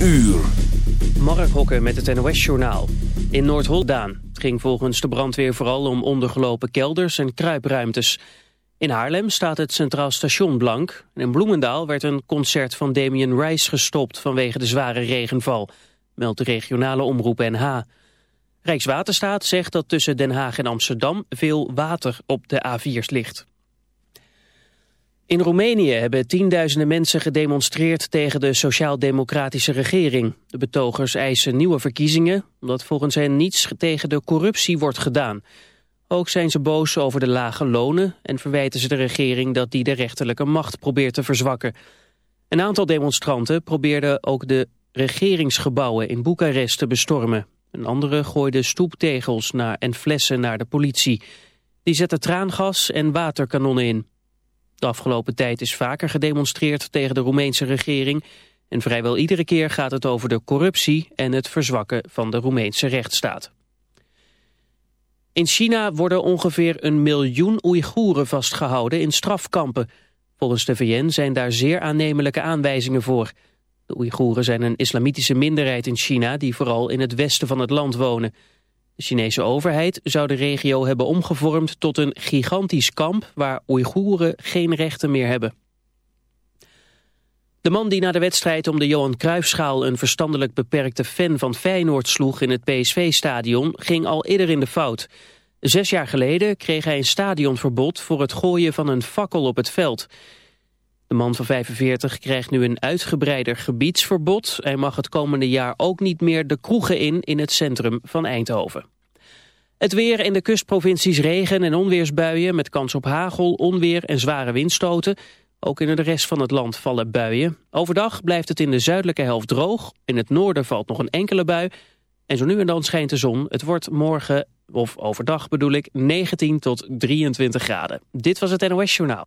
uur. Mark Hokker met het NOS-journaal. In Noord-Holdaan. Ging volgens de brandweer vooral om ondergelopen kelders en kruipruimtes. In Haarlem staat het Centraal Station blank. in Bloemendaal werd een concert van Damien Rice gestopt vanwege de zware regenval. Meldt de regionale omroep NH. Rijkswaterstaat zegt dat tussen Den Haag en Amsterdam veel water op de A4's ligt. In Roemenië hebben tienduizenden mensen gedemonstreerd tegen de sociaal-democratische regering. De betogers eisen nieuwe verkiezingen, omdat volgens hen niets tegen de corruptie wordt gedaan. Ook zijn ze boos over de lage lonen en verwijten ze de regering dat die de rechterlijke macht probeert te verzwakken. Een aantal demonstranten probeerden ook de regeringsgebouwen in Boekarest te bestormen. Een andere gooide stoeptegels naar en flessen naar de politie. Die zette traangas en waterkanonnen in. De afgelopen tijd is vaker gedemonstreerd tegen de Roemeense regering... en vrijwel iedere keer gaat het over de corruptie en het verzwakken van de Roemeense rechtsstaat. In China worden ongeveer een miljoen Oeigoeren vastgehouden in strafkampen. Volgens de VN zijn daar zeer aannemelijke aanwijzingen voor. De Oeigoeren zijn een islamitische minderheid in China die vooral in het westen van het land wonen... De Chinese overheid zou de regio hebben omgevormd tot een gigantisch kamp waar Oeigoeren geen rechten meer hebben. De man die na de wedstrijd om de Johan Cruijffschaal een verstandelijk beperkte fan van Feyenoord sloeg in het PSV-stadion ging al eerder in de fout. Zes jaar geleden kreeg hij een stadionverbod voor het gooien van een fakkel op het veld. De man van 45 krijgt nu een uitgebreider gebiedsverbod. Hij mag het komende jaar ook niet meer de kroegen in in het centrum van Eindhoven. Het weer in de kustprovincies regen en onweersbuien met kans op hagel, onweer en zware windstoten. Ook in de rest van het land vallen buien. Overdag blijft het in de zuidelijke helft droog. In het noorden valt nog een enkele bui. En zo nu en dan schijnt de zon. Het wordt morgen, of overdag bedoel ik, 19 tot 23 graden. Dit was het NOS Journaal.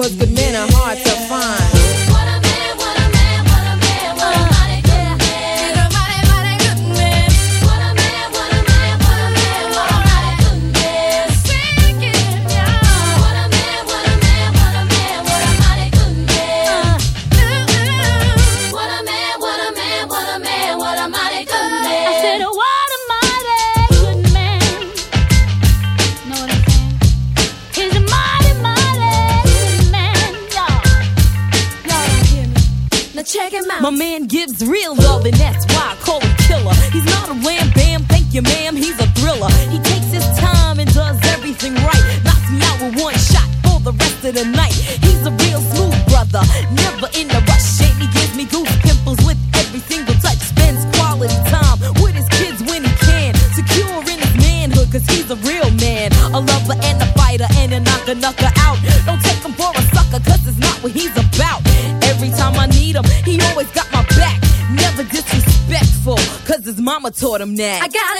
cause good taught him that. I got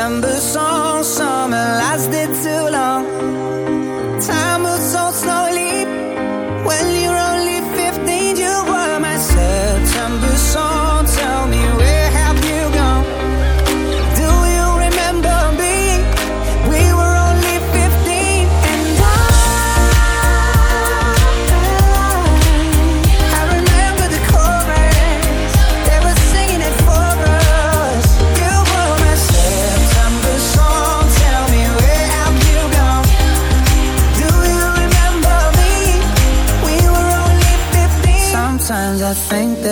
September song.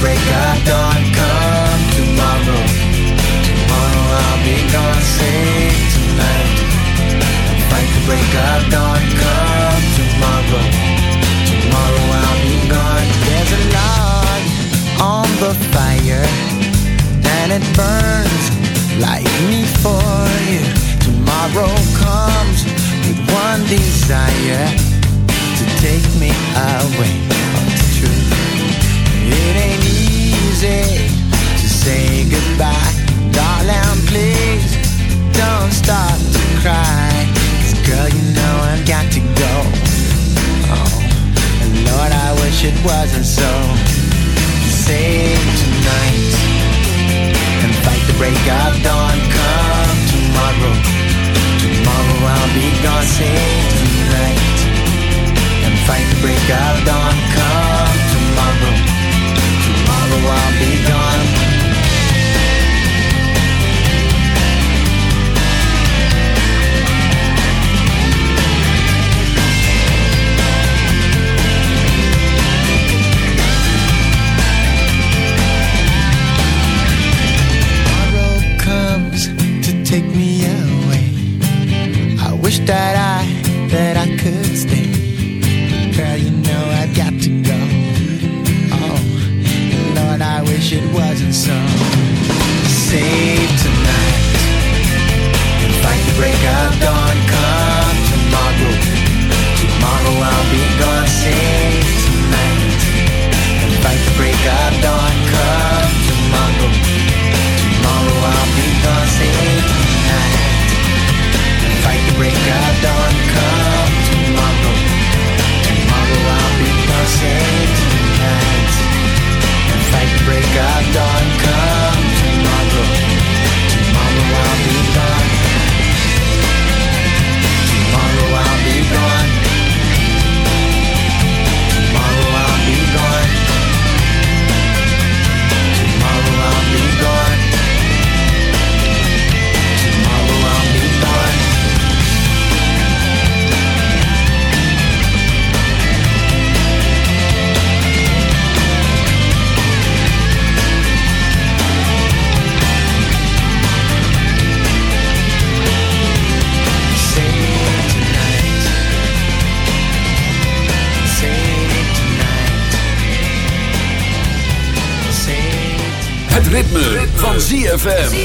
break of dawn Come tomorrow. Tomorrow I'll be gone. Say tonight. Fight the break of dawn Come tomorrow. Tomorrow I'll be gone. There's a log on the fire And it burns like me for you. Tomorrow comes with one desire To take me away. wish it wasn't so. Sing tonight and fight the break of dawn. Come tomorrow, tomorrow I'll be gone. Sing tonight and fight the break of dawn. Come tomorrow, tomorrow I'll be gone. that ZFM.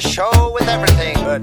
show with everything. But